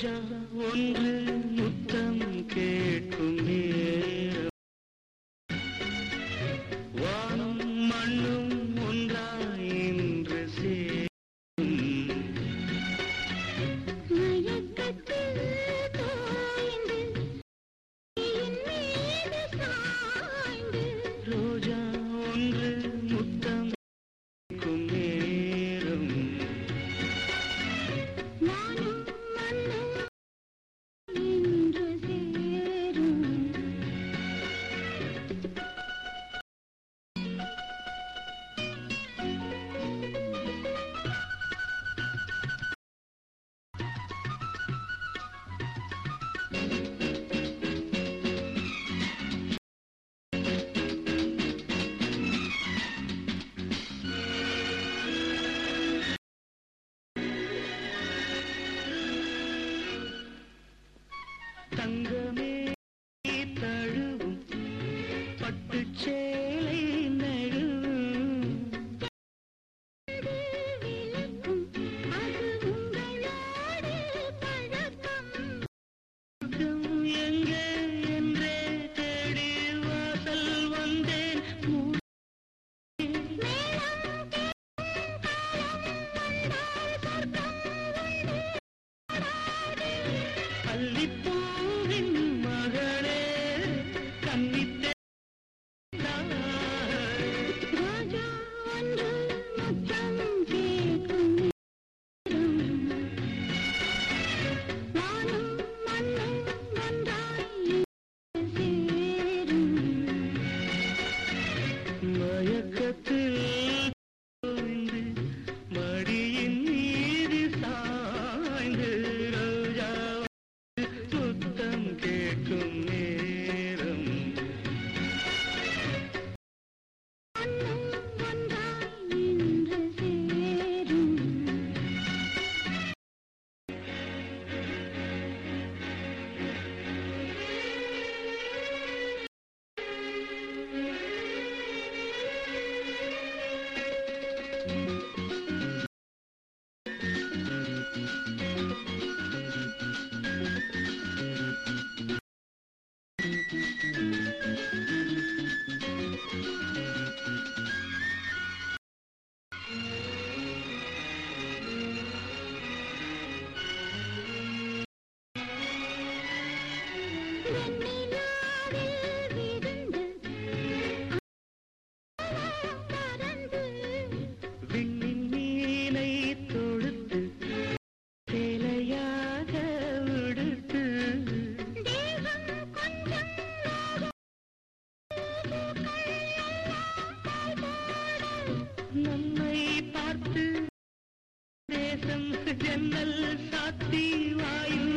ரோஜா ஒன்று முத்தம் கேட்கும் வானம் மண்ணும் ஒன்றாயின்று சேரும். ரோஜா ஒன்று முத்தம் கேட்கும் பூவின் மகளே. வாசம் ஜன்னல் சாத்தி வாயு